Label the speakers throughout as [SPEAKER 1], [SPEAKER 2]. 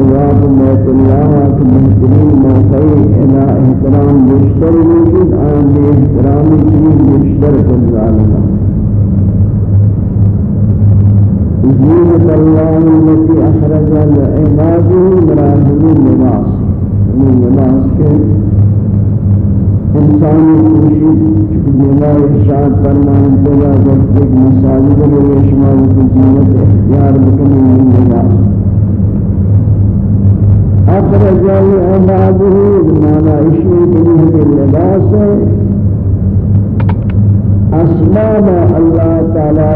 [SPEAKER 1] الأرواح بيت الله كمسلمين ما خير إلى احترام مشتر موجود عن احترام الدين مشتر كل العالم. زينة الله التي أخرج لعباده مراحل اللباس من لباس إنسان خوشی جمعہ ارشاد فرمان تلا وقت ایک مساجد میں شمار کی زینت اختیار بکنی من لباس أخرج عباده بمعنى إشي به اللباس أسباب اللہ تعالی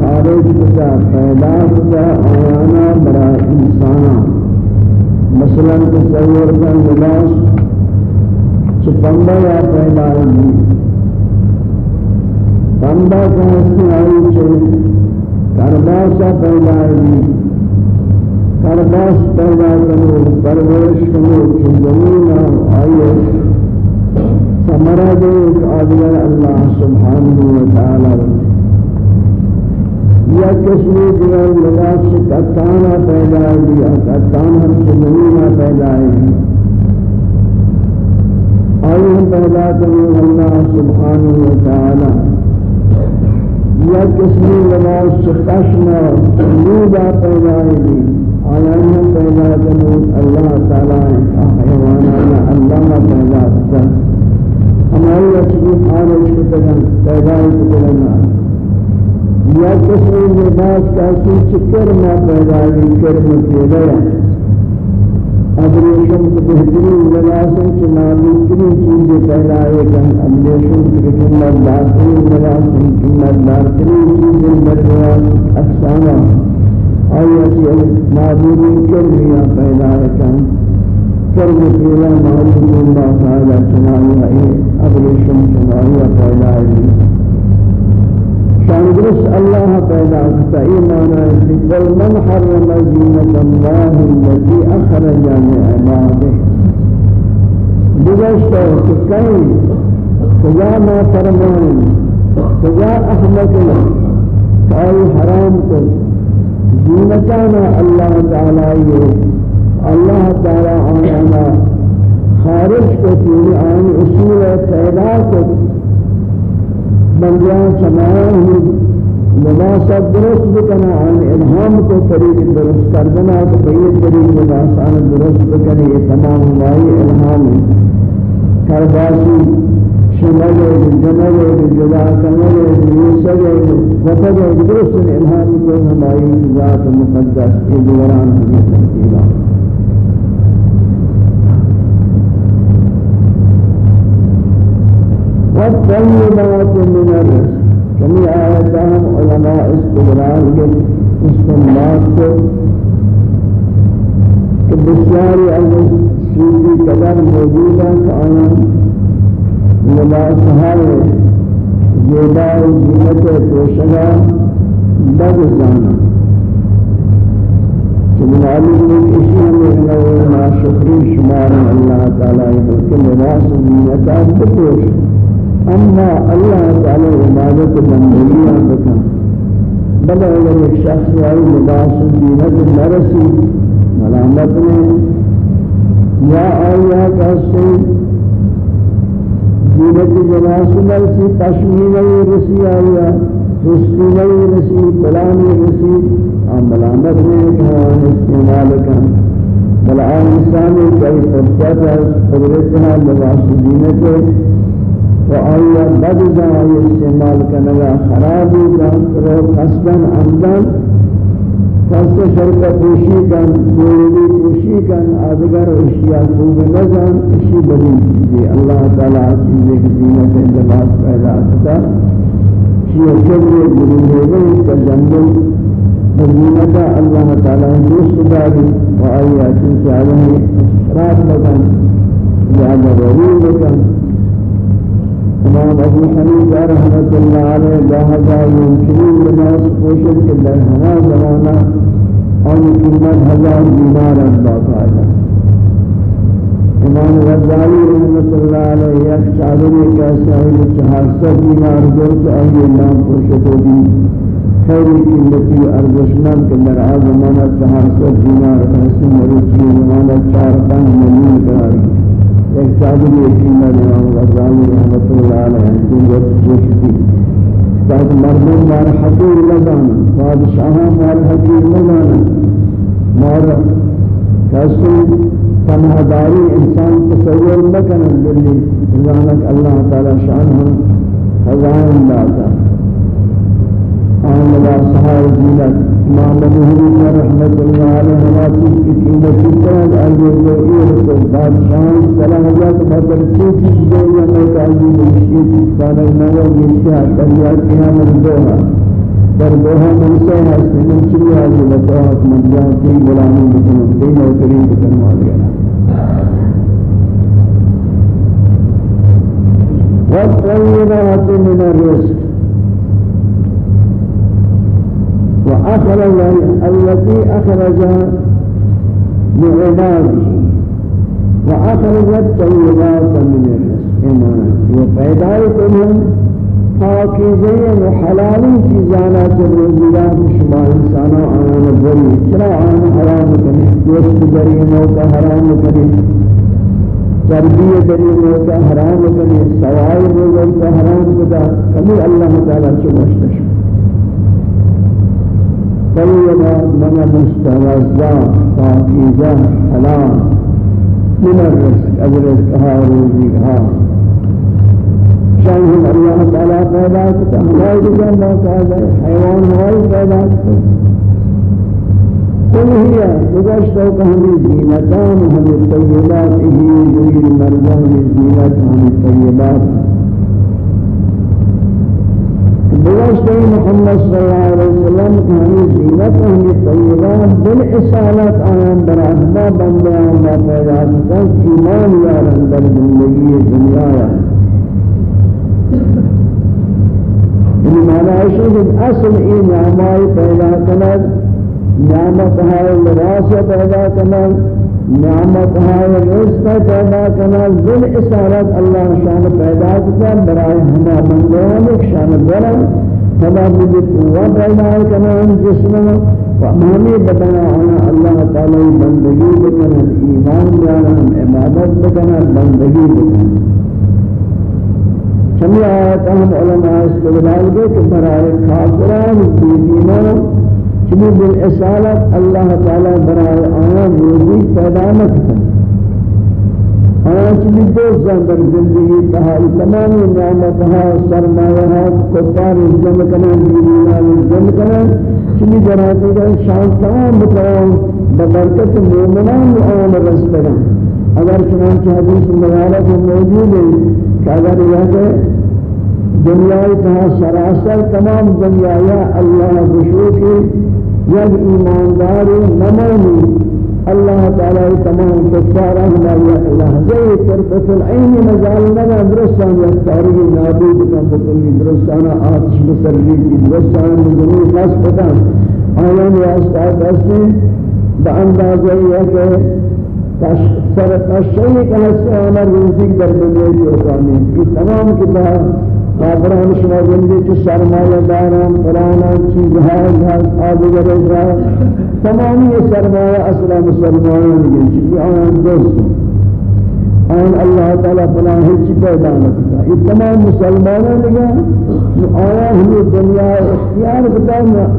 [SPEAKER 1] خارج کتا پیدا کتا آیانا برا انسانا. مثلا تصور کا لباس چپنڈا یا پیدا ہوگی بندہ کا حسن آئی چھے کرباسا پیدا ہوگی کرباس پیدا کرو پرورش کرو چھ زمین آئیے ثمرہ دیکھ آدھگر اللہ سبحانہ وتعالی یا کسی دیگر لباس سے کتانا پیدا ہے یا کتانا سے زمینہ پیدا ہے آئی ہم پیدا کریں اللہ سبحانہ وتعالی یا کسی لباس سے قشنا نودا پیدا ہے آیا ہم پیدا کریں اللہ تعالی حیوانا اللہ پیدا کریں ہماری اچھی خارج کو تگن پیدای کو تگن یا کسی کرنا کرنا سے معلوم چیزیں پیدائے کن ابریشم کی قیمت دارترین لباسوں قیمت دارترین چیزیں آیت معلوم کرنا پیدائے کن فرض فيلا معلوم الله تعالى جماعي أي أبريشم جماعي پیدا ہے شان درس الله پیدا کتا ایمانا بل من حرم زینة الله التي أخرج لعباده بگشتا کہ کئی خدا ما فرمان خدا احمد کئی حرام. کو زینتانا اللہ تعالی الله تعالى آنا خارج کو تیری آن أصول پیدا کو بندیاں سمایا لباس درست بکنا عن الهام کو طریق درست کردنا تو بئی طریق لباسان درست بکنے یہ تمام ہماری الهام کرباسی شمل جمل جدا کمل یوسر وفد درست الهام کو ہماری ذات مقدس کے آياتهم علماء کے استنباط کو کہ بسیاری از سوفی قدر موجود ہے کہ لباس ہر زیبا و زینت توشگا بد زانا کہ معلوم ہے کہ اسی ہمیں نوع ناشکری شمار اللہ تعالی ہے لباس زینت بتوش اما الله تعالى عبادت بندگیاں بکن. بل اگر ایک شخص آئی لباس زینت مرسی ملامت میں یا آیا کسی زینت جناس مرسی پشمینہ رسی آیا رسکینہ رسی پلانی رسی آم ملامت میں کہاں استعمال کن بل آن انسانی کئی فرصت ہے قدرتنا لباس زینت وآية بدجا استعمال كنغا خرابي كان رو قصدا عمدا فس شرط پوشی کن دوری پوشی کن آدگر اشیاء خوب نزن اشی بدی چیزی. اللہ تعالی چیزیں کی زینت لباس پیدا کرتا شیع کبر گروہ تجنب بزینت اللہ تعالی دوست داری و آیا چیز علیہ رات بکن یا ضروری بکن. امام ابو حنیفہ رحمۃ اللہ علیہ جہاں يمكن لباس پوشن کے در ہما زمانہ اور قیمت ہزار دینار باقاعدہ امام غزالی رحمۃ اللہ علیہ یک چادر کا صاحب چہار سو دینار دور تو اہل نام پوشت ہوگی خیری قیمتی ارزشمند کے در آزمانہ چہار سو دینار حسن مروچی زمانہ چار پانچ ملین قرار ایک چادر یقین امام غزالی رحمت اللہ علیہ کو جوشتی تاکہ مردم مار حقیر لگانا بادشاہاں مار حقیر لگانا مار کسی تنہداری انسان تصور مکن للی انسانک اللہ تعالی شان ہم خزائن داتا. لبا سہار زینت امام مہری رحمت اللہ علیہ چیز کی قیمت چیزیں آئیے جو ایر کو بادشاہ اللہ تو بدر چیز دے یا میں کہا یہ چیز کانا نوہ گیشتہ دریا قیامت دوہا در دوها منسے ہست من چلی آجی لطاعت من جان کی غلامی بکنم تی نوکری بکنم آگیا والطيبات من الرزق وأخرج التي أخرج لعباده وأخرج الطيبات من الرزق إيمانا وفيدائكم پاکیزه و حلالی چیزانا چه روزیات شما انسانا آن بری. چرا آن حرام کنی؟ دوست بری موقع حرام کنی. تربیه بری موقع حرام کنی. سوائی موقع حرام کدا. کمی اللہ تعالی چه مشتش طیبا من مستوزا پاکیزه حلال من الرزق؟ از رزقها روزیها شان الله تعالى ہمارے جسم اللہ تعالی حیوان ہمارے پیدا کرتا كل هي مجاشتو كهمي زينتان هم الطيبات هي ذوي المرجان زينت هم الطيبات. مجاشتو محمد صلى الله عليه وسلم كهمي زينت هم الطيبات بالإصالات آيان بندیان ما پیدا کرتا ایمان یارن در زندگی دنیا یارن این معنی که اصل این نعمای پیدا کند نعمت نعمت های رزق پیدا کند دل اسارت اللہ شان پیدا کند برای ہما بندیان ایک شان بلند ہما بھی قوة پیدا کند جسم و ہمیں بتانا آنا اللہ تعالی بندگی بکند ایمان جانا عبادت بکند بندگی بکند ہمیں آیات ہم علماء استدلال دے کہ برائے دیدینان چنی بالاسالت اللہ تعالی برائے آیان روزی پیدا نکتا آیان چنی دوست در زندگی تحال تمام نعمتها سرمایہا کفار جمع کنن دیدینان جمع کنن چنی جراتی کا شان تمام بکران ببرکت مومنان آن رستگان اگر چنانچہ حدیث مبارک موجود ہے کہ اگر یہ دنیای تها سراسر تمام دنیا یا اللہ بشوکی یک ایماندار نمانی. اللہ تعالی تمام کفارہ ہماری لحظے طرفت العین مجال لنا درستان یا تاریخ نابود کن بکلی درستانا آتش بسرلی کی درستان مجنی قص بکن. آیان یا استاد اسے باندازہ یہ کہ سر تشریح کا حصہ ہمارا روزی در دنیا کی اوقانی یہ تمام کتاب کافران شما زندگی چه سرمایه داران فلان چیزها از آدگر اجرا تمامی سرمایه أصلا مسلمانان دیگه چی آن دوست آن الله تعالی فلان هیچ پیدا نکرده. این تمام مسلمانان دیگه آیا همی دنیا اختیار کردن.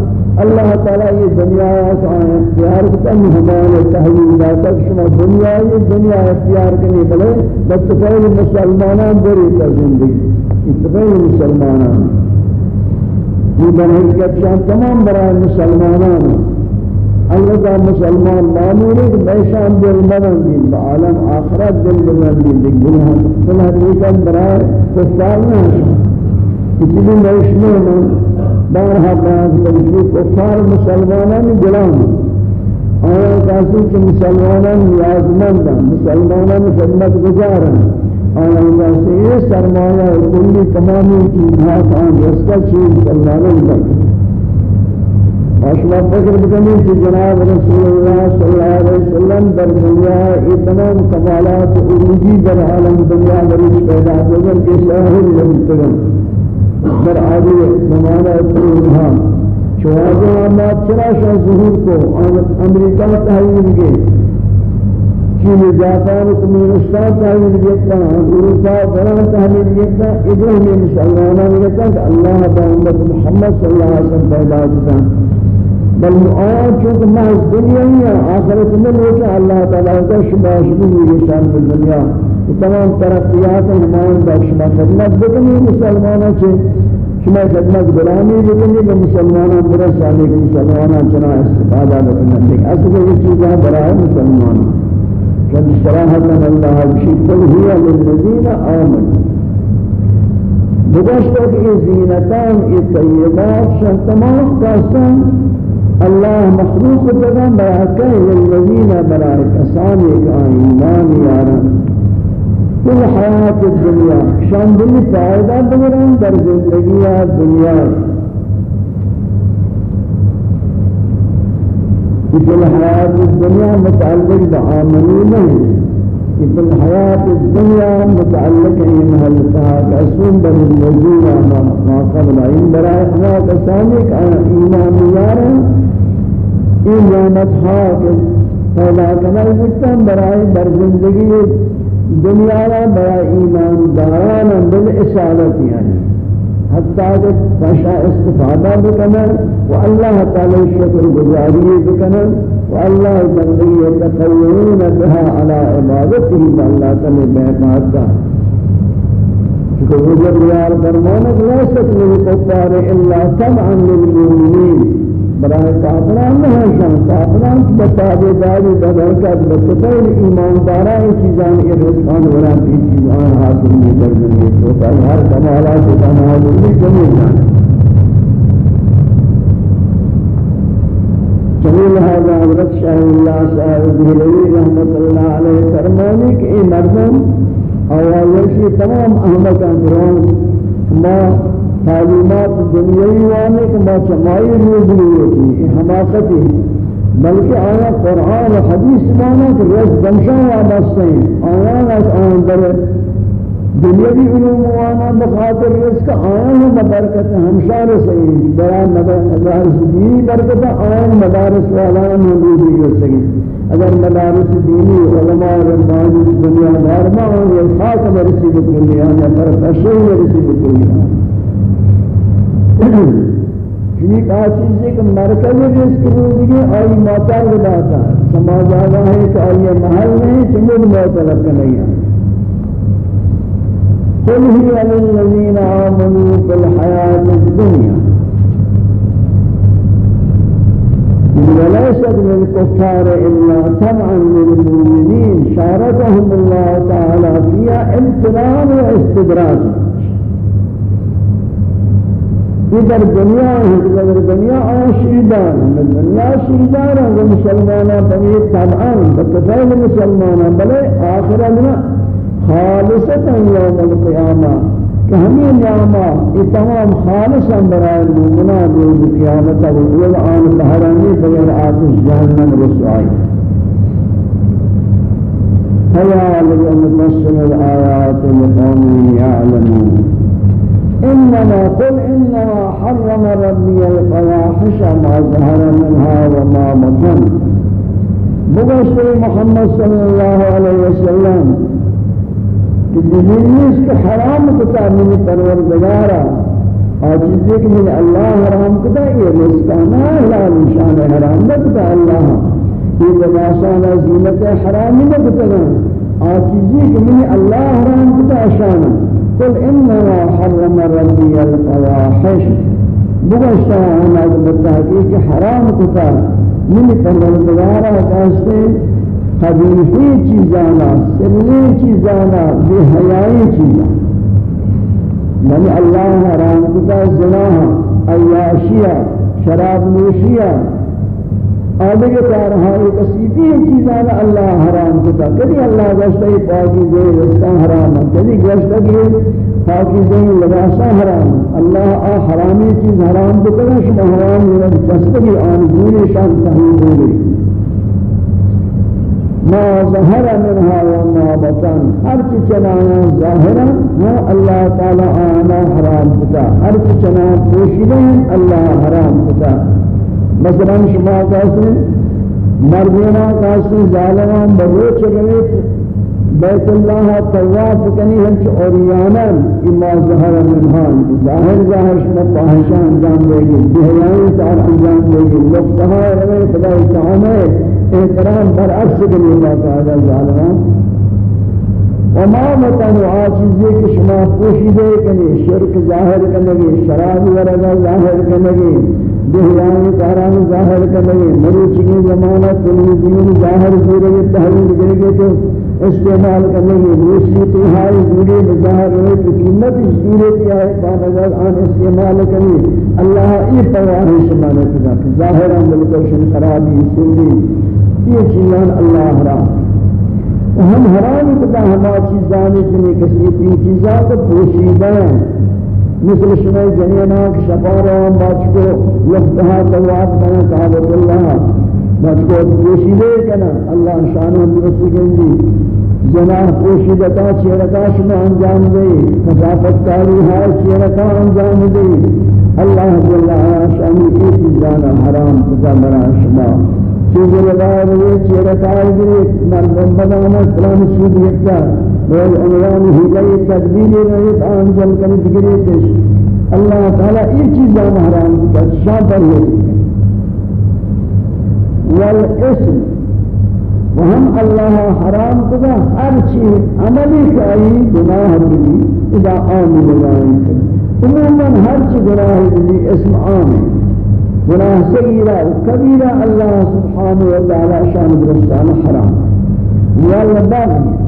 [SPEAKER 1] اللہ تعالی یہ دنیا اختیار ہے ہمارے تحویل داتا شما دنیا یہ دنیا اختیار کرنے بلے پہلے مسلمانان بری کا زندگی. اتباع مسلمانان. یہ بنحقیقت شان تمام برای مسلمانان. البته مسلمان معمول ہے کہ بیشان دل مدن دین با عالم آخرت دل مدن دین دیکھ گناہ فل حقیقت برای کفار نہ کسی بھی نیشنے میں بارها بیان کرتی کفار مسلمانان غلام آیا کسی که مسلمانان نیازمندند مسلمانان خدمت گزارند آیا کسی یہ سرمایہ کلی تمامی چیزها آن رسکا چیز مسلمانان کرد اشما فکر بکنی کہ جناب رسول اللہ صلی اللہ علیہ وسلم در دنیا یہ تمام کمالات عروجی در عالم دنیا مریض پیدا ہوگا کہ شاہد لمتگن در عادی زمانہ اتنها شواجہ آمات چرا شاہ ظہور کو امریکہ تحویل گئے چین جاپان کمیونستان تحویل گئتا اروپا بران تحویل گئتا ادرہ میں مسلمانہ گئتا کہ اللہ امت محمد صلی اللہ علیہ وسلم پیدا کرتا بل آيات چونکہ محض دنیا ہی ہے آخرت میں لوچا اللہ تعالیٰ کا شما شبی شان الدنیا تمام ترقیات ہمان در شما خدمت بکنی مسلمانوں سے شما خدمت غلامی بکنی کہ مسلمانوں برس آنے کے مسلمانوں چنا استفادہ بکنی۔ لیکن اصل یہ چیزیں برائے مسلمانوں قد اشتراها الله بشيء قل هي للذين آمنوا زینتان ای طیبات شان تمام داستان الله مخلوق بدن براکه للذین برای کسانی که ایمان یارن. في الحياة الدنيا شان دل فائدة بگرن در زندگی دنیا. في الحياة الدنيا متعلق بعاملين في الحياة الدنيا متعلق إنها لتها أسون بل النزول ما قبل إن براء ما تسانك إيمان يارا. إن نعمت حاكم. فلا كما يجب براء بر زندگی. دنیا براء إيمان دارانا بالإسالة يعني. حتى فشا بكنا والله تعالى الشكر گزاری بكنا والله بندی يتقوون بها على عبادته فالله تعالى بحماتا شكر ريال فرمانك ليست للكفار إلا طبعا للمؤمنين برای کافران نه شان کافران بتابع داری بدرکت دارا این چیزان ارزقان ولا این چیزان حاصل کر دنیا تو ہر کمالات کا حاصل جمیل جمیل هذا حضرت شاہ اللہ صاحب دہلوی رحمت اللہ علیہ فرمانے کہ یہ مردم اوائلشی تمام احمد انگران ما تعلیمات دنیای وانے کہ ما چمائی روزی ہوتی حماقتی بلکہ آیا قرآن و حدیث مانا کہ رس دمشان وابستے ہیں۔ آیان از آن در دنیاوی علوم وأنا بخاطر رزق آن مبارکت ہمشار سہی برا مدارس دینی برکت آن مدارس والا موجودی سکی اگر مدارس دینی علماء ربانی دنیا دار ما یہ خاص مرسی دنیا میں پر فشل مرسی دنیا چنی کا چیز ایک مرکز رزق روزگی آئی ماتا لداتا سماج آگا ہے کہ آئی محل نہیں چنگل موت لگ نہیں ہے۔ قل هي للذين آمنوا في الحياة الدنيا وليست للكفار إلا طبعا للمؤمنين شاركهم الله تعالى فيها امتنان واستدراج در دنیا ہے در دنیا آشیدان. من دنیا شیدان ہے مسلمانہ بنی طبعا بتفعل مسلمانہ بلے آخرت خالصة يوم القيامة كهمي نعمة تمام خالصا براء المؤمنان يوم القيامة والآن بهراني بغير آتش جهنم رسوعي فيا لجأ نفصل الآيات لقوم يعلمون إنما قل إنما حرم ربي الفواحش ما ظهر منها وما بطن. بغشر محمد صلى الله عليه وسلم نیست کہ حرام کتا من پروردگارا. آجزی کہ من اللہ حرام کتا یہ رزقانا حلال شان حرام نکتا اللہ. یہ لباسانا زینت حرام نکتا آجزی کہ من اللہ حرام کتا شانا قل انما حرم ربی الفواحش. بگشتا ہم از بتحقیق حرام کتا من پروردگارا کاستے قبیحی چیزانا سلی چیزانا بے حیائی چیزانا من اللہ حرام کتا زناها عیاشیہ شراب نوشیہ آدھے تارہائی کسیبی چیزانا اللہ حرام کتا۔ کدی اللہ گوشتا ہی پاکی دے رسکا حرام کدی گوشتا کی پاکی دے لباسا حرام اللہ آ حرامی چیز حرام کتا شما حرام یعنی جسدگی آن دونی شان تحیل ہو گئی۔ ما ظهر منها وما بطن۔ هر چی چنانا ظاهرا ہو اللہ تعالی آنا حرام کتا۔ ہر چی چنانا پوشیدن اللہ حرام کتا۔ مثلا شما کہتے مردینا کہتے ظالمان بروچ رویت بیت اللہ طواف کنی ہنچ اوریانا اما ظهر منها ظاہر ظاہر شما پاہشان انجام دے گی بہیائی تار انجام دے گی لفتها روي خدای تعالی احترام برعکس کنی باقاعدہ ظالمان۔ وما متنوع چیزیں کہ شما پوشیدے کنی شرک ظاہر کنگی شراب ورگا ظاہر کنگی بہرانی کاران ظاہر کنگی مروچی زمانہ تلویزیون ظاہر پورے تحریر کرے تو استعمال کرنے کی موسیقی ہائی دوری بظاہر ہوئے تو قیمت صورت ہے بانظر آن استعمال کرنی اللہ ای پرواہ شمانے کدا کہ ظاہر ملکل خرابی سنی یہ چیزان اللہ حرام۔ ہم حرام کدا ہما چیزانے جنہیں کسی تین چیزاں کو پوشیدہ ہیں۔ مثل شمع جنینا کہ شفارہ باچ کو لفتہا تواب بنا تعالت اللہ باچ کو پوشیدے کنا اللہ شانہ درست گندی جناح پوشیدتا چیرکا شما انجام دے مصافت کاری ہے چیرکا انجام دے اللہ جل آیا شامی کی چیزانا حرام کتا مرا شما. چیز لگائے ہوئے چیرکا گرے مردم بدانا فلان سود یکتا. بول عنوان ہی تدبیر رہت انجام کنید گرے تش اللہ تعالی یہ چیزانا حرام کتا شاہ پر ہے والاسم وهم الله حرام كذا هر شيء عملي كأي گناه بني إذا بناه عموما هر شيء گناه بني اسم آمن۔ گناه صغيرة وكبيرة الله سبحانه وتعالى شان برستان حرام۔ والبغي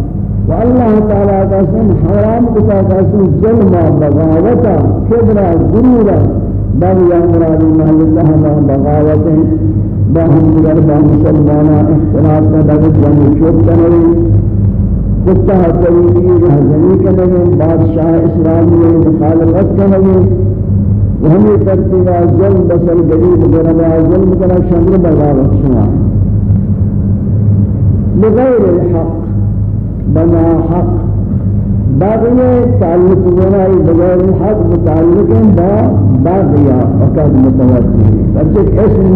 [SPEAKER 1] والله تعالى قسم حرام كذا قسم ظلم بغاوتا كبرى غرورا بغي أمراض محل الله بغاوته باهم دیگر با مسلمانا اختلاف کا دعوت جنگ چوب کنوی کتا حقیقی رہزنی کنوی بادشاہ اسلامی مخالفت کنوی وهمي ترتيبا ظلم بسر قريب غربا ظلم كنا شمر بغاوة شما۔ بغير الحق بما حق. باقي تعلق بناي بغير الحق متعلق با باقي وقد متوجه. فجد اسم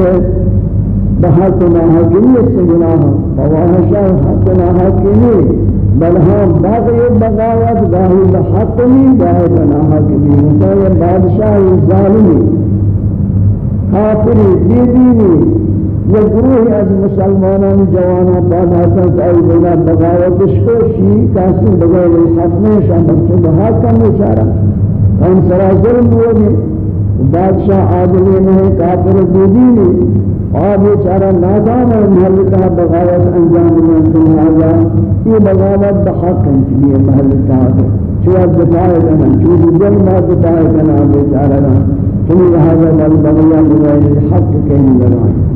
[SPEAKER 1] بحق ناحقیت سے گناہ فواحشہ حق ناحقی بل ہم باغی بغاوت گاہی بحق نہیں گاہی بناحقی مثلا بادشاہ ظالمی کافری بیدینی یا گروہ از مسلمانان جوانا پاداتا سائی بنا بغاوت شکوشی کاسی بغیر میں شامل تو بحق کا مچارا ہم سرا ظلم ہوگی بادشاہ عادلی نہیں کافر بیدینی اور بیچارہ نادان اور محل بغاوت انجام میں لہذا یہ بغاوت بحق ہے محل کا چوا دفاع کرنا چوا دل ما دفاع کرنا بیچارہ نا تم لہذا بل بغیر الحق کہیں لڑائیں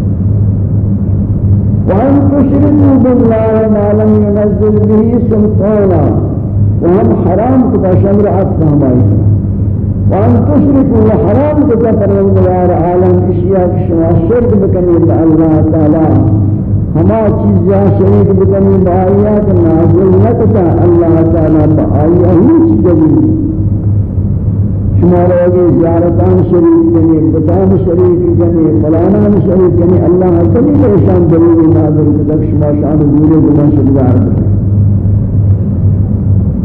[SPEAKER 1] وأن تشركوا بالله ما لم ينزل به سلطانا وهم حرام كتا شمر ما وأن تشركوا حرام كتفر الغيار عالم اشياء شما شرك بكني الله تعالى ہما چیزاں شریک بکنی بآیات نازل نکتا اللہ تعالی بآیہ ہی چیزی شما روگی زیارتان شریک کنی بطان شریک کنی فلانان شریک کنی اللہ تعالی شان دلیل نازل کتا شما شان دورے بنا شدگار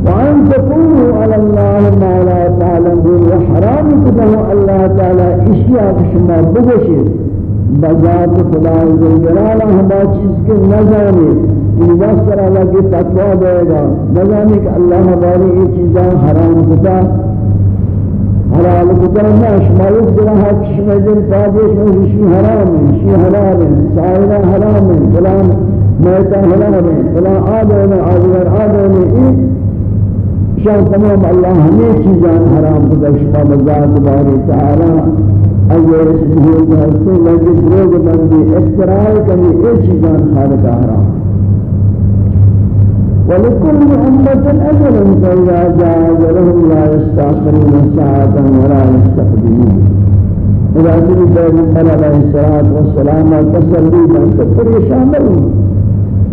[SPEAKER 1] وأن تقولوا على الله ما لا تعلمون وحرام كده الله تعالى اشياء شما بگوشید. بذات خدا جلال ہما چیز کے نہ جانے مبصر اللہ کی تقوی دے گا. نہ جانے کہ اللہ ہماری یہ چیزاں حرام کتا. حلال نہ شمایت دلہ شما دل پادش میں شی حرام ہے شی حلال سائرہ حرام فلان میتا حلال فلان آدم آدم آدم شان تمام الله ہمیں چیزان حرام کو شفا بذات باری تعالی اگر اسمه جلسے لگے دروگ بندی افتراء کنی اے چیزان خالق حرام. ولكل أمة أجل فإذا جاء أجلهم لا يستأخرون ساعة ولا يستقدمون. إذا كنت بين عليه الصلاة والسلام تسلي بأن تفر شامل.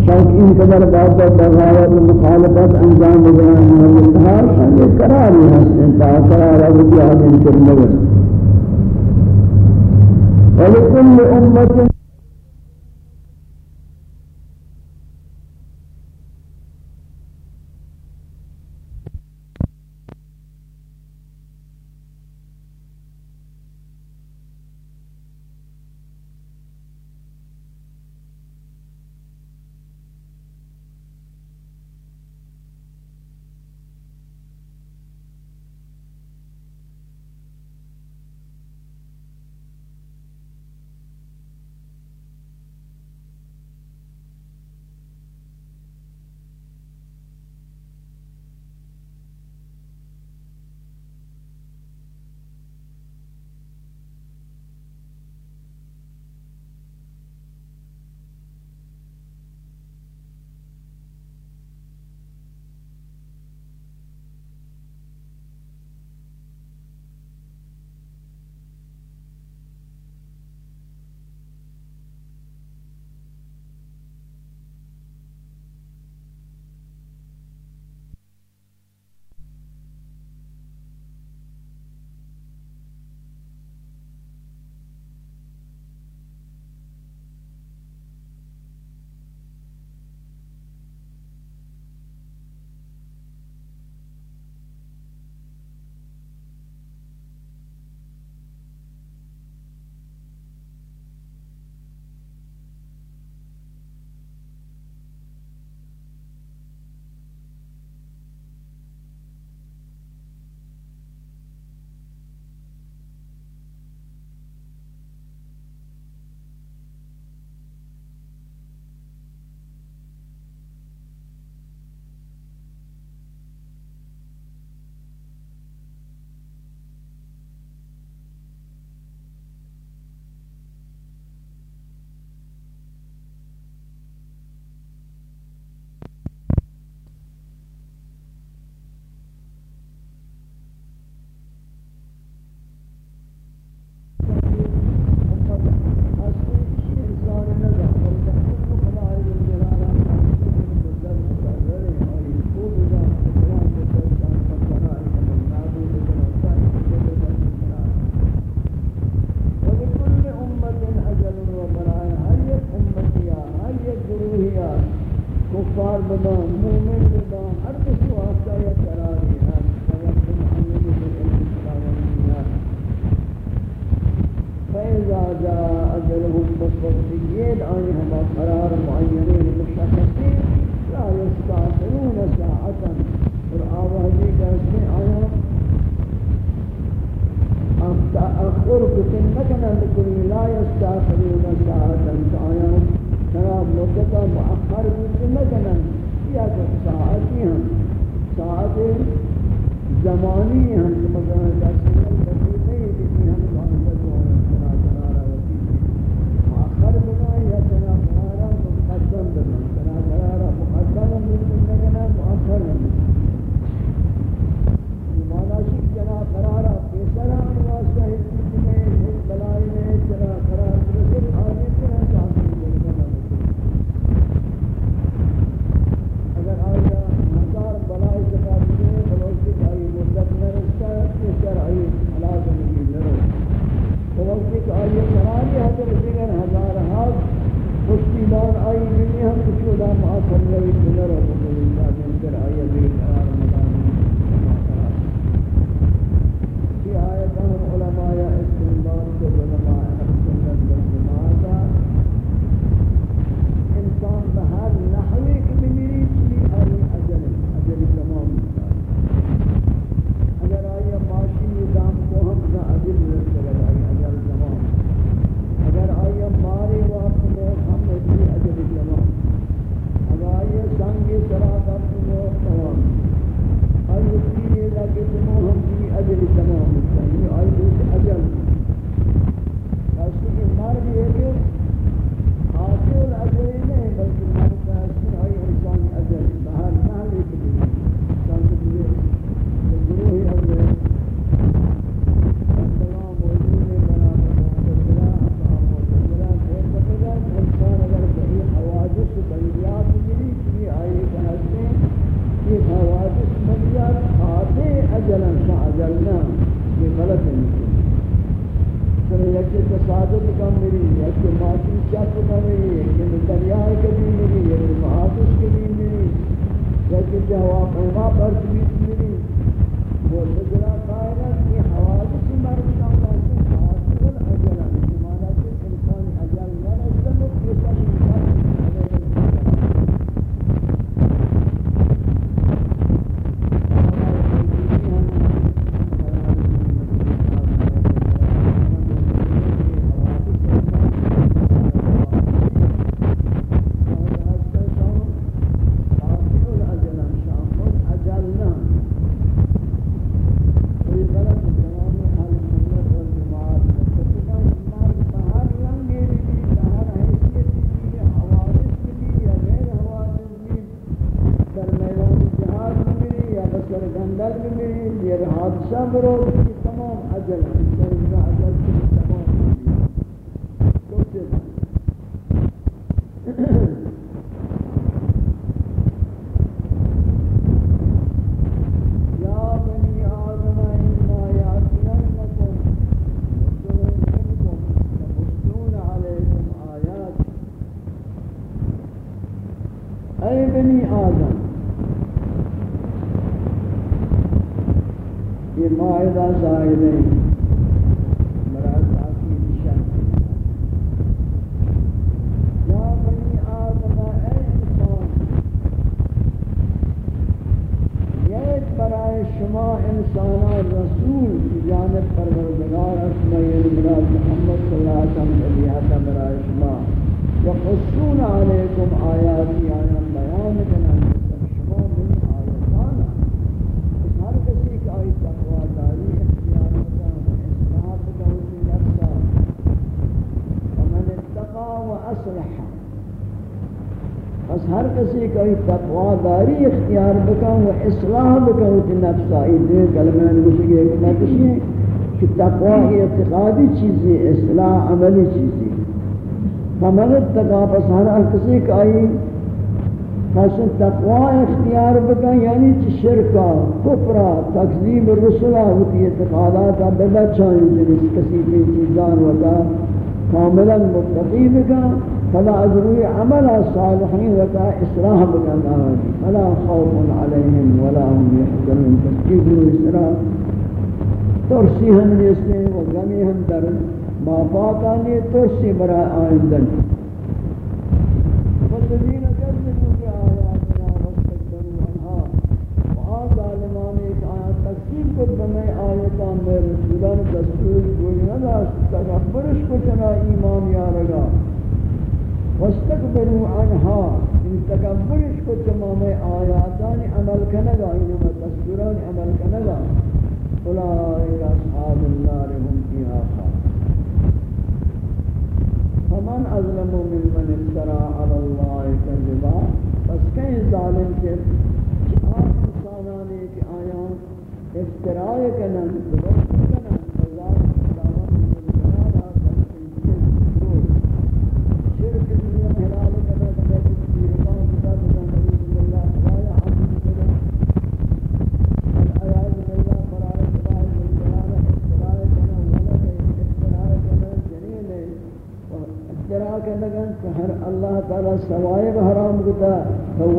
[SPEAKER 1] شاك إن قدر بعض بغاوة المخالفات أنجام بيان من الانتهار شان يكراري هستن تا قرار جهاد كرمه ولكل أمة شأن قرار معينين مشخصين لا يستعصرون ساعة. والآوازي قاسمي آيا تأخر بكن مكنا لكل لا يستعصرون ساعة. آيا شراب مدتا مؤخر بكن مكنا يا ساعتي ساعة ساعت زمانی هم مثلا ملی یہ دریائے قدیم ملی کے محافظ نہیں ملی جیسے جہوا پیما پر ہر کسی کوئی تقوا داری اختیار بکا و اصلاح بکا و نفس دے کلمین گوشی گئے کہ میں کہ تقوا اعتقادی چیزی اصلاح عملی چیزی فمن اتقا، پس ہر کسی کوئی پس تقوا اختیار بکا یعنی چی شرکا کفرا تکذیب رسولہ ہوتی اعتقاداتا بدا چاہیے کسی بھی چیزان ودا کاملا متقی بکا فلا اجروی عمل صالحین وتا اسراح بکن آوازی فلا خوف علیہم ولا هم یحزنون تسکیب و اسراح ترسی ہم نیسنے و غمی ہم در. ما فاتانی ترسی برا آئندن. والذین کذبوا بآیاتنا واستكبروا عنها. وآ ظالمان ایک آیات تقسیم کو بنے آیتان میں رسولان دستور گوئی نہ تکبرش کو چنا ایمان یارگا. واستكبروا عنها ان تكبرش کو تمام آیاتان عمل کنگا یعنی انما تذکران عمل کنگا اولئک اصحاب النار هم فيها فمن اظلم ممن افترى على الله كذبا بس کہیں ظالم کے آپ انسانانے کے آیان افتراء کنن کے لگن کہ ہر اللہ تعالی سوائے حرام گتا تو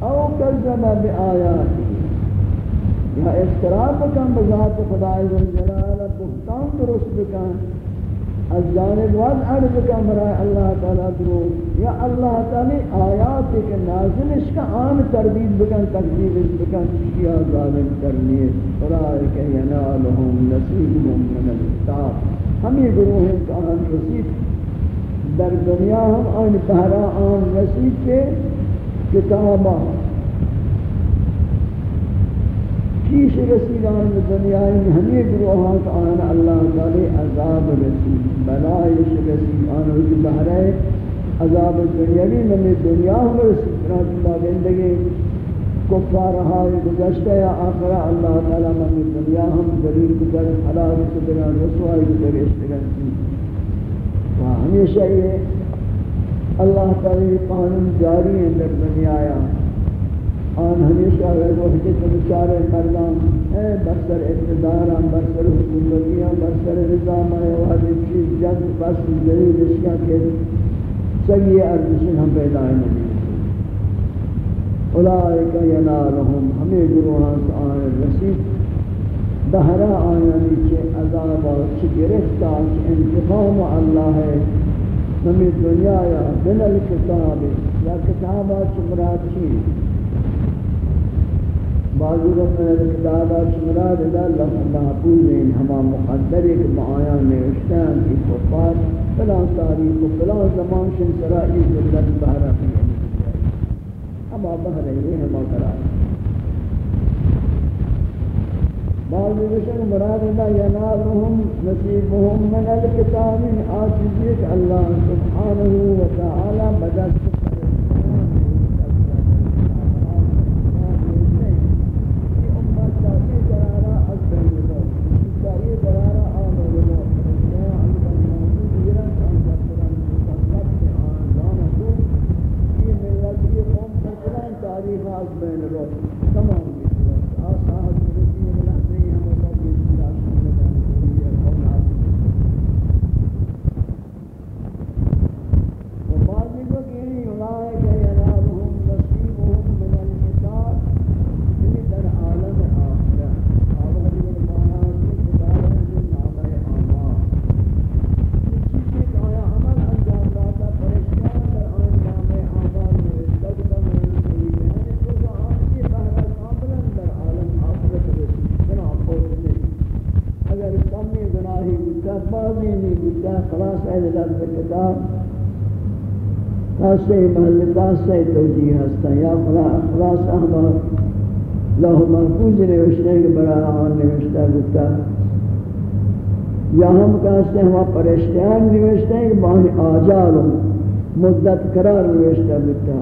[SPEAKER 1] او کلزم بی آیات یا افتراب کن بزاعت خدای جلال بختان درست بکن از جانب واد عرض کا مرائے اللہ تعالی درو یا اللہ تعالی آیات کے نازلش کا عام تردید بکن تقدیر بکن، یا ظالم کرنی. فرائک ینالہم نصیبهم من الکتاب ہمیں گروہ ہیں کہ آن رسید در دنیا ہم آن پہرا آن رسید کے کتابہ کیش رسیدان دنیا دنیای ہمیں گروہاں کا آن اللہ تعالی عذاب رسید بلائش رسید، آن وقت بہرے عذاب دنیاوی میں دنیا ہم رسید رات زندگی کفار ہائے گزشتہ یا آخرہ اللہ تعالی میں دنیا ہم دلیل کتر، حلال کتر، رسوائی کتر اشتگن کی۔ ہمیشہ یہ اللہ تعالی قانون جاری ہے در دنیا آیا آن ہمیشہ وقت کے بچارے مردان۔ اے بستر اقتداراں بستر حکومتیاں بستر نظام ہے ہر چیز جنگ بس جلی رشکہ کے سیئے ارزشن ہم پیدا ہیں اولائے کا ینا ینالہم، ہمیں گروہاں سے آئے رسید دہرہ آیانی کے عذاب اور گرفتا کے انتقام اللہ ہے۔ ہمیں دنیا یا بلال کتاب یا کتابات مراد چیز۔ بعضی وقت میں کتابہ مراد ہے، اللہ محفوظ ہیں ہما مقدر ایک معایان میں اشتان کی کفار فلان تاریخ و فلان زمان شن سرائی ذلت بہرہ کی ہما بہرہ یہ ہما قرار بعضی وقت مراد ہے ینالهم نصیبهم من الکتاب آجزیت اللہ سبحانہ وتعالی تعریف از بین رو خاصے محلتا سے توجیہ ہستا یا فلا اخلاص احبار لہو محفوظ نوشتے کے برا آن نوشتا گتا یا ہم کہتے ہیں وہاں پرشتیان نوشتے ہیں کہ باہی آجال مدت قرار نوشتا گتا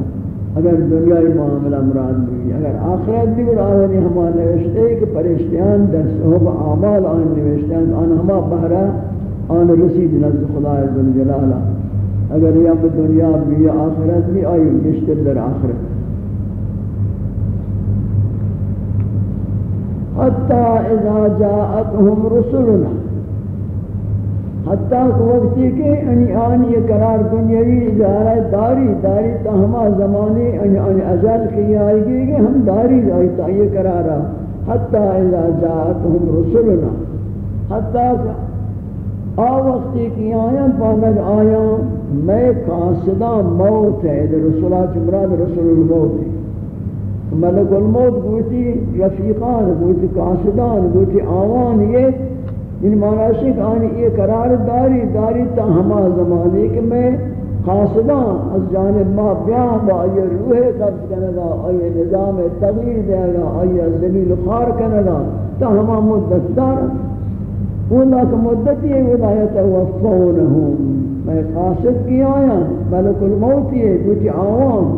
[SPEAKER 1] اگر دنیای معاملہ مراد بھی اگر آخرت بھی بڑا آنی ہما نوشتے ہیں کہ پرشتیان در صحب اعمال آن نوشتے ہیں، آن ہما بہرہ، آن رسید نزد خدا عزم جلالہ. اگر یا دنیا بھی آخرت بھی آئی، نشتر در آخرت۔ حتى إذا جاءتهم رسلنا۔ حتى وقتی کہ انی آنی یہ قرار دنیاوی ادارہ داری داری تا ہما زمانے یعنی انی آنی اجل کی آئی گی کہ ہم داری آئی تا یہ قرارا حتی اذا جاءتهم رسلنا۔ حتی آ وقتی کی آیاں پانک آیاں، میں قاصدہ موت ہے رسولات مراد رسول الموت ہے۔ ملک الموت گوتی رفیقان گوتی قاصدان گوتی آوان یہ ان معنی ہے کہ آنی یہ قرار داری داری تا ہما زمانے کہ میں قاصدان از جانب ما بیان با آئی روح قبض کنگا آئی نظام تغییر دے گا آئی زلیل خار کنگا تا ہما مدت دار اولا کہ مدتی ہے ولایت وفونہم میں قاصد کی آیا ملک الموت یہ کچھ آوان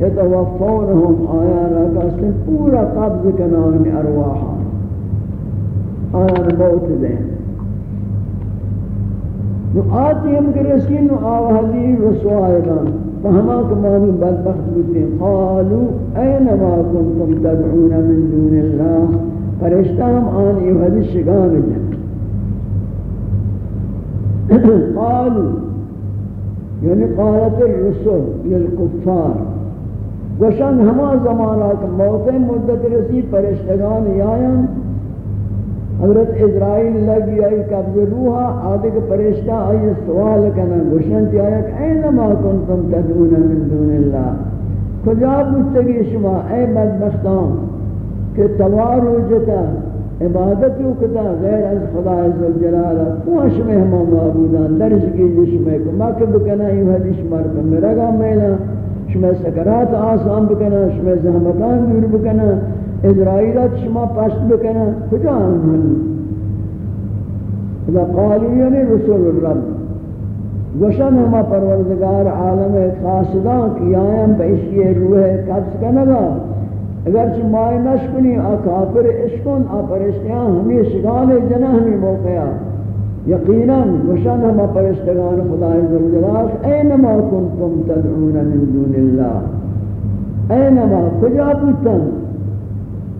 [SPEAKER 1] يتوفونهم آيانا كاسم پورا قبض کنان أرواحا. آيان موت دين نو آتی ہم کے رسین نو آوہدی رسوائدان فهما كمان بدبخت بودين قالوا أينما كنتم تدعون من دون الله فرشتهم آن يهدي الشغان قالوا يعني قالت الرسل للكفار. گوشن ہما زمانہ کہ موت مدت رسی پرشتگان یایاں حضرت اسرائیل لگی آئی قبض روحا آدھے کہ پرشتہ آئی سوال کنا گوشن تی آیا کہ اینما کنتم تدون من دون اللہ؟ کجا بودتگی شما اے بدبختان کہ توار ہو جتا عبادت کتا غیر از خدا عز عزوجلالہ پوش میں ہما معبودان درج کی جشمے کو مکب کنا یو حدیث مرکم رگا میلا شما سکرات آسان بکنا شما زحمتان دور بکنا ازرائیلات شما پشت بکنا کجا آنهن اذا قالوا یعنی رسول الرب. گوشن ہما پروردگار عالم خاصدان کی آئیم بیشی روح قبض کنگا. اگر چی مائی نشکنی آ کافر عشقن آ پرشتیاں ہمیں شگال جنہ ہمیں موقعہ۔ یقینا وشان ہم پرستگان خدا عزوجلال اینما کنتم تدعون من دون اللہ۔ اینما کجا بودتن؟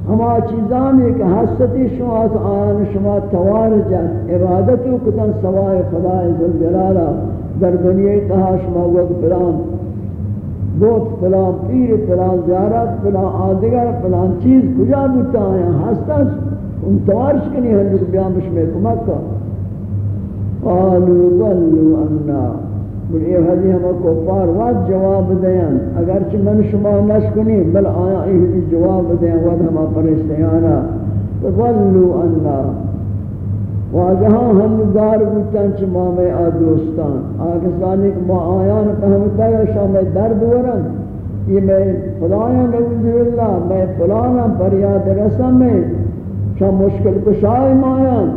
[SPEAKER 1] ہما چیزان ایک حسدی شما از آن شما توار جن عبادتو کتن سوائے خدا عزوجلال در دنیا تہا شما وقت فلان دوت فلان پیر، فلان زیارت، فلان آدگر فلان چیز، کجا بودتا آیا؟ ہستا ان توارش کنی ہلک بیان بشمے کمک کا قالوا ضلوا عنا۔ بل یہ حدی ہم کفار واد جواب دیں۔ اگرچہ من شما نشکنی بل آیا یہ جواب دیں۔ ود ہم پرشتیانا ضلوا عنا۔ واجہاں ہم دار بوتن چما میں آ دوستان آگستانی کہ ما آیان فهمتا ہے شام درد ورن۔ یہ میں خدایان نعوذ باللہ میں فلانا پریاد رسم میں شام مشکل کشائی مایان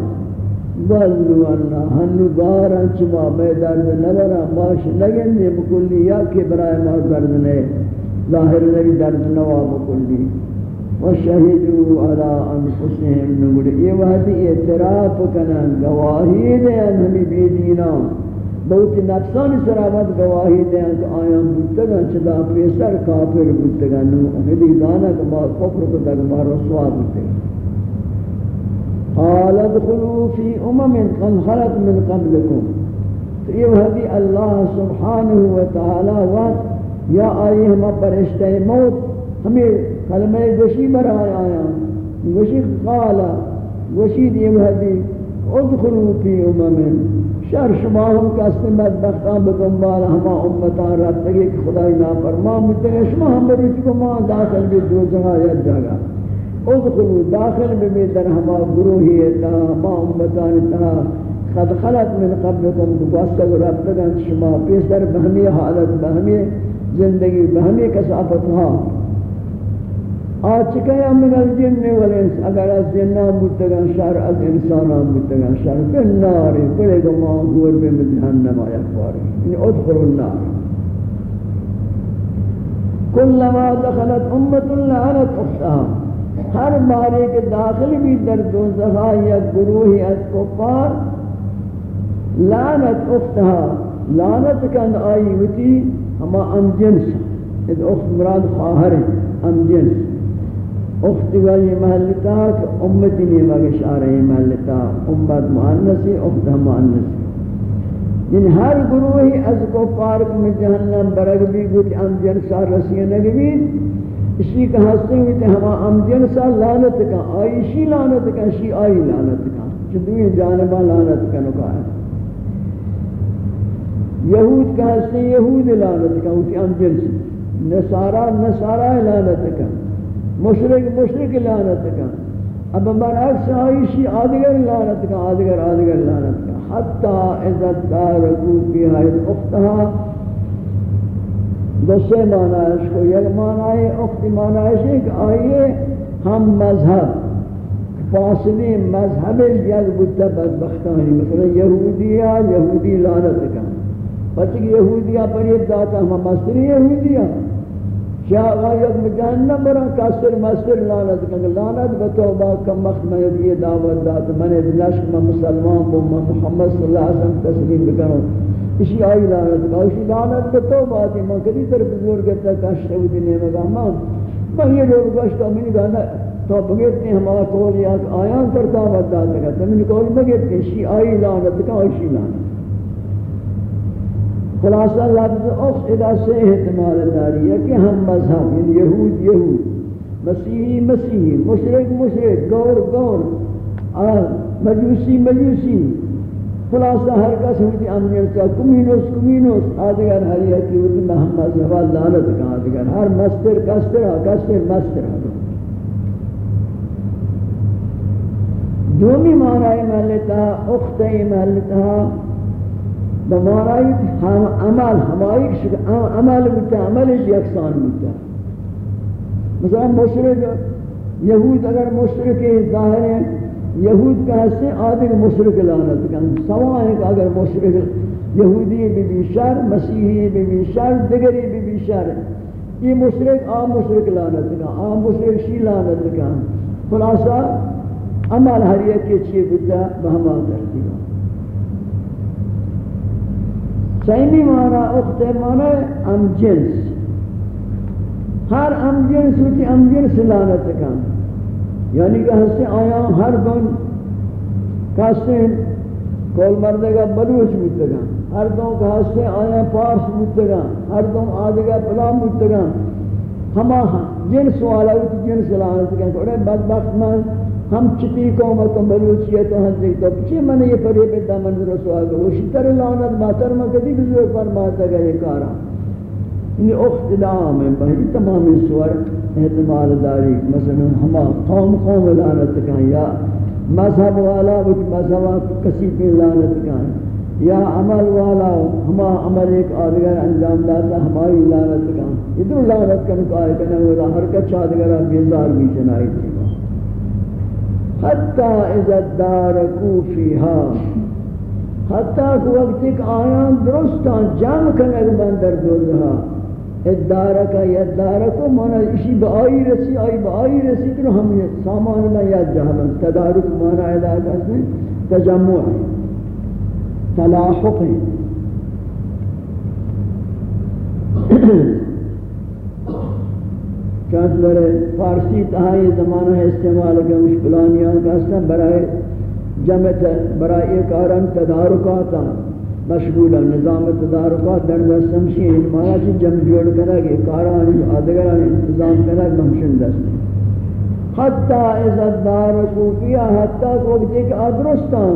[SPEAKER 1] ضلوا عنا ہنو گارا چما میں درد نبرا ماش لگن دے بکلی یا کہ برائے ما درد نے ظاہر نبی درد نوا بکلی۔ وشہدوا على أنفسهم. نقول یہ وحدی اعتراف کنا گواہی دے ہمیں بے دینا بہت نفسان سرابت گواہی دے کہ آیاں بودتگا چدا پیسر کافر بودتگا نو ہمیں دانا کہ ما کفر کو تک ما رسوا بودتگا قال ادخلوا في أمم قد خلت من قبلكم یہ هذه الله سبحانه وتعالى وات یا آئی ہم پرشتہ موت ہمیں کلمہ گوشی برائے آیا گوشی قالا گوشی دی وحدی ادخلوا في امم، شر شما ہم کسی بدبختان بدنبال ہما امتان رب تگی کہ خدای نافرمان مجھتے شما ہم بریچ کو ما داخل بھی دو جگہ یا جگہ۔ ادخلوا داخل بمی در ہما گروہی تا، ما امتان تا خد خلت من قبلكم بواسطہ ربتگن شما پیسر بہمی حالت، بہمی زندگی، بہمی کسافتها آچکہ من الجن والانس اگر از جنان بودتگن شر، از انسانان بودتگن شر. فی یعنی النار بلے گما گور بے جہنم آیا فاری یعنی ادخلوا النار. كلما دخلت امة لعنت اختها. ہر بارے کے داخل بھی در دوزخا یا گروہ از کفار، لعنت اختہا لعنت کن آئی ہوتی، ہما ام جنس. اد اخت مراد خواہر، ام جنس. اخت ولی محلتا کہ امتی نیمہ کے شارہ محلتا، امت مؤنسی اخت مؤنسی یعنی ہر گروہی از کو پارک میں جہنم برگ بھی گوٹ ام جنسا رسی نگوید اسی کا ہستے ہوئی تھے ہما ام جنسا لانت کا آئیشی لانت کا شی آئی لانت کا چدوی جانبا لانت کا نکا ہے یہود کا ہستے یہود لانت کا ہوتی ام جنسی نصارا نصارا لانت کا مشرک مشرک لعنت کا۔ اب برعکس آئیشی آدگر لعنت کا، آدگر آدگر لعنت کا۔ حتی عزت دارکو کی حید اختها دوسرے معنی اس کو، یک معنی اخت معنی ہے کہ آئیے ہم مذہب۔ فاصلی مذہب یک بودتا بدبختانی، مثلا یہودیہ، یہودی لعنت کا۔ پچک یہودیہ پر یہ داتا ہم مستری یہودیہ۔ کیا غایت میں جہنم برا کاسر مستر لعنت کنگ. لعنت بتوبہ کم وقت میں یہ دعوت دات میں نے لشک میں مسلمان بو میں محمد صلی اللہ علیہ وسلم تسلیم بکنوں اسی آئی لعنت کا اسی لعنت بتوبہ دی میں کدی تر بزرگ تا کاشتے ہوئی دینے مگا میں میں یہ لوگ گوشتا میں نے کہا تو بگیرتے ہمارا کول یا آیان کرتا ودا تکا تو میں نے کول بگیرتے اسی آئی لعنت کا اسی لعنت. خلاصہ لفظ اخت سے احتمال داری ہے کہ ہم مذہب یعنی یہود یہود، مسیحی مسیحی، مشرق مشرق، گور گور مجوسی مجوسی، خلاصہ ہر کس ہوتی امنیل کا، کمینوس کمینوس، آدھگر ہر یکی ہوتی میں ہم مذہب لعنت کا آدھگر، ہر مستر، کستر کستر، مستر دومی معنی محلتا اخت محلتا بمعنی ہم عمل، ہمائی ہماری عمل بتا عمل یکسان بتا مثلا مشرک یہود اگر مشرک ظاہر ہیں یہود کا حصے آدھر مشرک لعنت کن. سوا ہے کہ اگر مشرک یہودی بھی بھی شر، مسیحی بھی بھی شر دگری بھی بھی شر یہ مشرک آم مشرک لعنت کن. آم مشرک شی لعنت کن. خلاصہ، عمل ہر یک کے چیئے بتا بہما کرتی ہے سیمی مانا اخت مانا ام جنس ہر ام جنس ہوتی ام جنس لانت کن. یعنی کہ ہستے آیا ہر دن کہتے کول مردے کا بلوچ بودتا ہر دن کہتے آیا پارس بودتا ہر دن آدھگا پلام بودتا ہما جنس والا ہوتی جنس لانت کن. کہ بدبخت من. ہم چتی قوم تو بلوچیت ہن جی تو چی من یہ فریب دامن رسوا کو اسی طرح لعنت ماتر ما کدی بھی پر مات گئے کارا۔ یعنی یہ اختلاف ہے، بہت تمام سور احتمال داری، مثلا ہم قوم قوم لعنت کا یا مذہب والا وچ مذہب کسی کی لعنت کا یا عمل والا ہم عمل ایک آدگر انجام داتا، ہماری لعنت کا یہ دو لعنت کا نکاح کرنا ہو رہا حرکت شادگرہ بیزار بھی جنائی تھی۔ حتی اذا دارکو فیها حتی کہ وقت ایک آیان درستان جمع کنگ بندر دوزہا ادارکا یا دارکو مانا اسی با آئی رسی آئی با آئی رسی تو ہم یہ سامان میں یاد جہبن تدارک مانا علاقہ سے تجمع تلاحق چند برے فارسی تہائی زمانہ استعمال کے مشکلانیاں کا سن برائے جمع برائے ایک آران تدارکاتا مشغولا نظام تدارکات در دستمشی علمایا چی جمع جوڑ کرا کہ کارانی آدگرانی انتظام کرا کہ ہمشن دست حتی ازت دارکو کیا حتی وقت ایک آدرستان،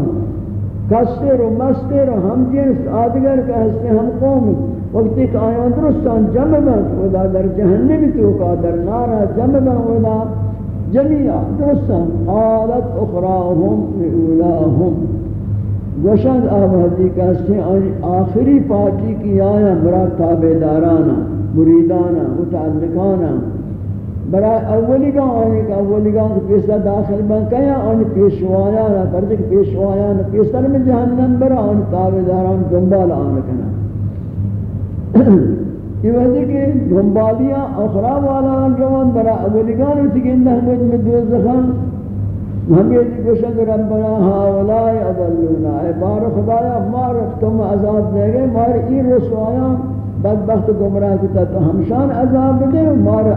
[SPEAKER 1] کسر و مستر و ہم جنس آدگر کا حصے، ہم قوم وقت ایک آیان درستان جمع بند ودا در جہنم توقع در نارا جمع بند ودا جميعا درستان. قالت اخراهم لأولاهم. گوشند آبادی کا سے آخری پاکی کی آیا برا تابدارانا مریدانا متعلقانا برای اولی گاں آنے کا اولی گاں پیسہ داخل بن کیا آن پیشوایانا پردک پیشوایانا پیسر میں جہنم برا آن تابداران دنبال آن کنا یہ وجہ کہ دنبالیاں اخرا والا جوان برا اولیگان ہوتی کہ اندہ ہمیں میں دوزخان ہمیں یہ گوشن ربنا ہاولائی اضلونا اے بار خدایا، مار تم عذاب دے گئے، مار ای رسوایا، بدبخت گمراہ کتا تو ہمشان عذاب دے، مار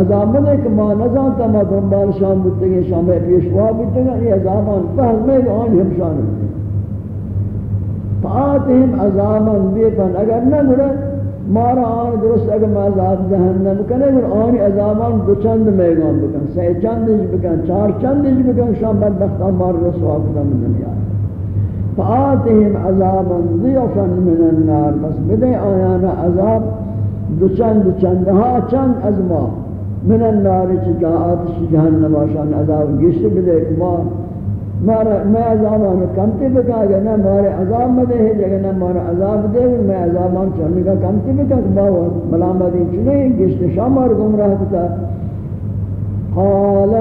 [SPEAKER 1] عذاب میں کہ ما نزانتا ما دنبال شام بودتے گئے شام پیشوا بودتے گئے، یہ عذابان فہم میں کہ آن ہم شان فآتهم عذابا بیفن اگر نہ گڑے مارا آن درست اگر ما عذاب جہنم کنے گر آن عذابان دو چند میگان بکن سی چندش بکن چار چندش بکن شام بدبختان مار رسوا کتا من دنیا فآتهم عذابا ضيفا من النار بس بدے آیانا عذاب دو چند دو چندها چند از ما من النار چکا آتش جہنم آشان عذاب گشت بدے ما مارا میں عذابان کمتی بکا، اگر نہ مارے عذاب مدے ہے جگہ نہ مارا عذاب دے، میں عذاب عذابان چڑھنے کا کمتی بکا ما ملامتی چلے گشت شامار گمراہ کتا قال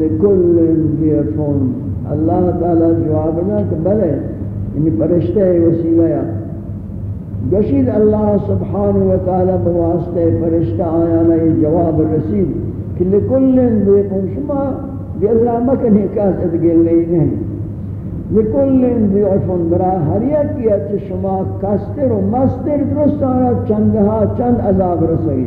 [SPEAKER 1] لكل ضيفون اللہ تعالی جواب نہ کہ بلے یعنی فرشتے وسیلہ یا۔ گشید اللہ سبحانہ و تعالی بواسطے فرشتہ آیا، نہ یہ جواب رسید کہ لکل ذیقن شما گلہ مکنی کاس ادگل نہیں لکل ذیقن برا ہر یک کیا چھ شما کستر و مستر درست آیا چندہا چند عذاب رسگی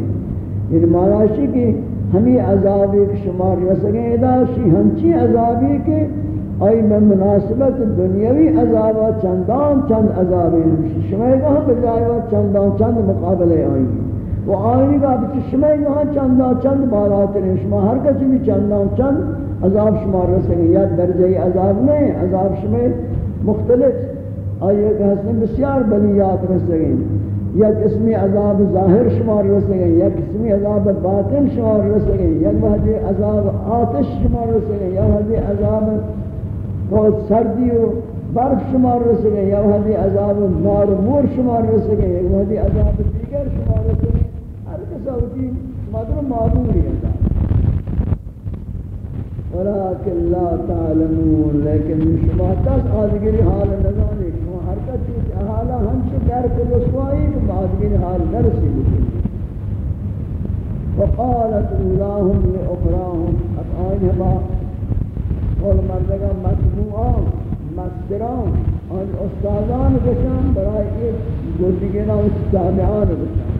[SPEAKER 1] یعنی معنی کہ ہمیں عذابی کہ شما رسگیں اداشی ہمچی عذابی کہ آئی میں مناسبت دنیاوی عذابہ چندان چند عذابی نمشی شمائی گاہ بجائے چندان چند مقابلے آئیں وہ آئینی گاہ بچی شمائی گاہ چندان چند بالات ہیں شما ہر کسی بھی چندان چند عذاب شما رسیں یا درجہ عذاب نہیں، عذاب شمائی مختلف۔ آئیے کہ حسن بسیار بلیات رسیں یا قسمی عذاب ظاہر شمار رسیں یا قسمی عذاب باطن شمار رسیں یا وحدی عذاب آتش شمار رسیں یا وحدی عذاب بہت سردی و برف شمار رسے یا وہدی عذاب نار و مور شمار رسے یا وہدی عذاب دیگر شمار رسے ہر کسا ہوتی مدر معلوم ہے۔ ولكن لا تعلمون لیکن شما تک آدگری حال نظانی شما ہر کا چیز حالا ہم سے در کو رسوائی تو آدگری حال نرسی بکن وقالت اولاهم لأخراهم اب آئین ہما اور مردگا مطبوعان مستران آن استادان بشن برای ایک گردگینا استادعان بشن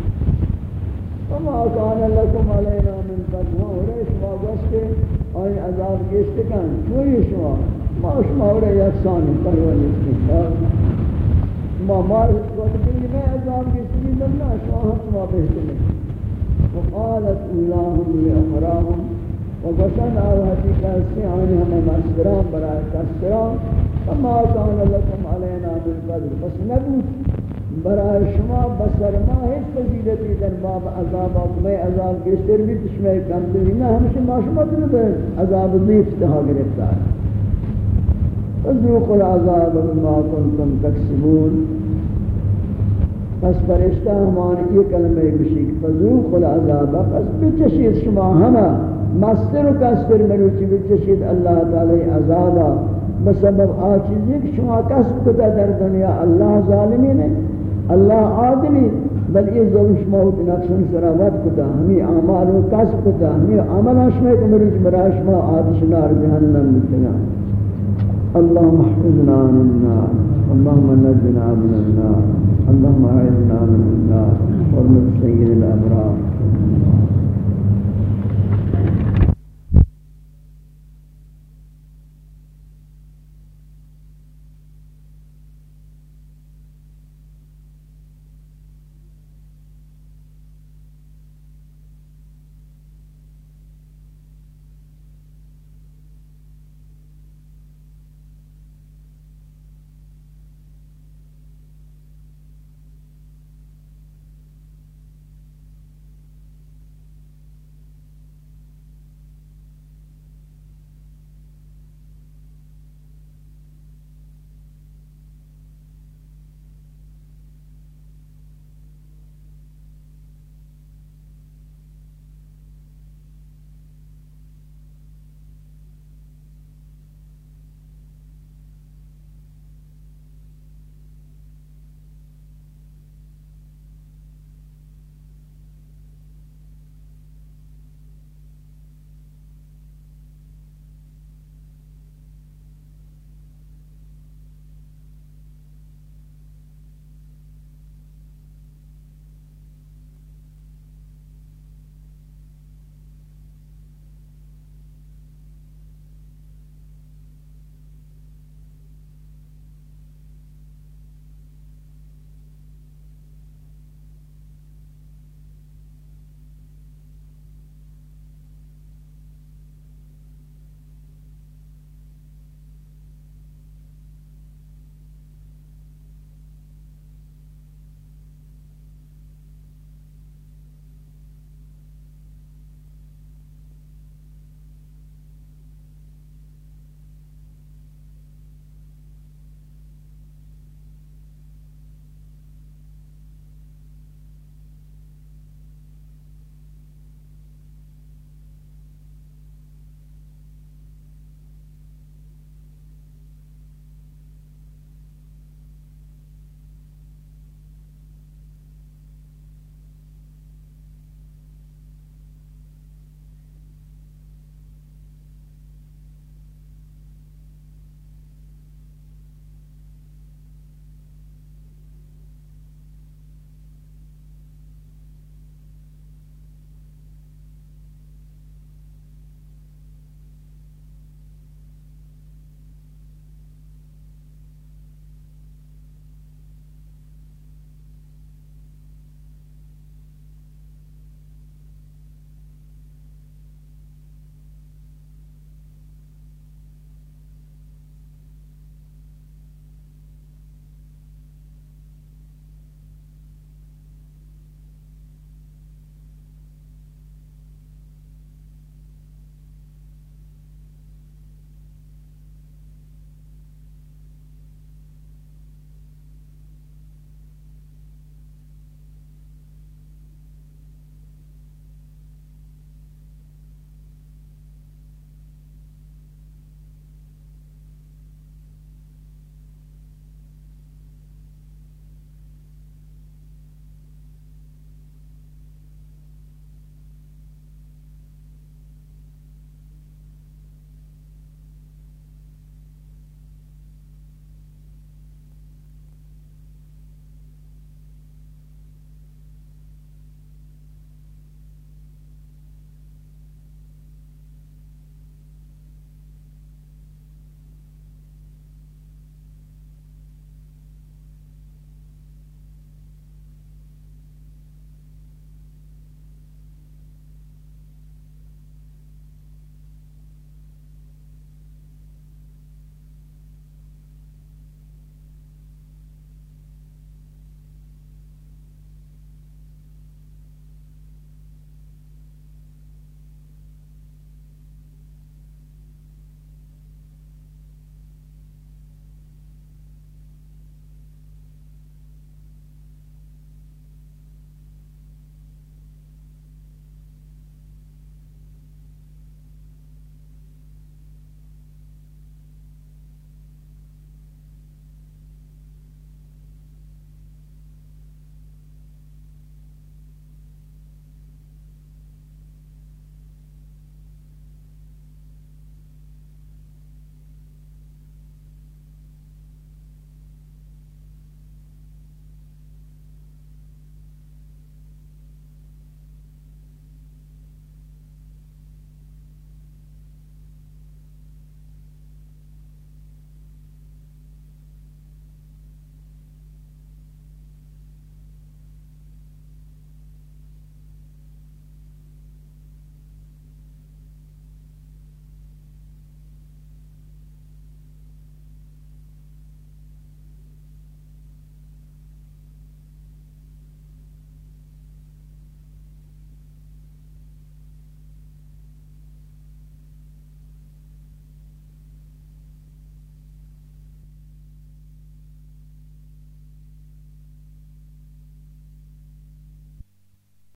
[SPEAKER 1] وما كان لكم علينا من فضل وريش ما قصد آئی عذاب گشت کن، چوئی شما؟ ما شما را یکسانی پرور نشتیم ما ما اتباط کنی میں عذاب گشتی لنا شما ہم شما بہتنے وقالت اولاهم لأمراهم وقسن آوہتی کسی آنی ہمیں مستران برای کستران فما کان لکم علینا بالقدر. بس نبوت برای شما بسر ما هیچ فضیلتی در باب عذاب میں عذاب کشتر بھی تشمع کم دلی نہ ہمشہ ما شما دل عذاب ضیف تہا گرفتار۔ فذوق العذاب بما کنتم تکسبون۔ پس فرشتہ ہماری یہ کلمہ بشی فذوق العذاب، پس بچشید شما ہمیں مستر و کستر مروچی بچشید اللہ تعالی عذابا۔ بسبب آچیزی کہ شما کسب کتا در دنیا اللہ ظالمی نے اللہ عادلی بل یہ ظلم موت ہوت نفسن سراوت کتا ہمیں اعمال و کسب کتا ہمیں عمل شما کہ مروچ برا شما آدش نار جہنم متنا اللهم احفظنا من النار اللهم نجنا من النار اللهم اعذنا من النار ومن سيد الابرار۔